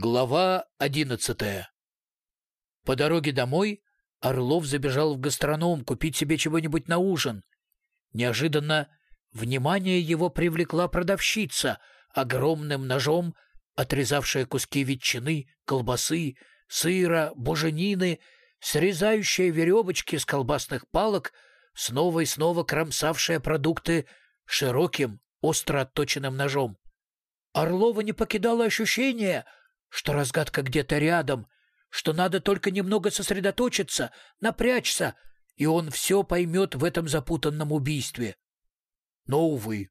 Глава одиннадцатая По дороге домой Орлов забежал в гастроном купить себе чего-нибудь на ужин. Неожиданно внимание его привлекла продавщица, огромным ножом отрезавшая куски ветчины, колбасы, сыра, буженины, срезающая веревочки с колбасных палок, снова и снова кромсавшая продукты широким, остро отточенным ножом. Орлова не покидало ощущение, что разгадка где-то рядом, что надо только немного сосредоточиться, напрячься, и он все поймет в этом запутанном убийстве. Но, увы,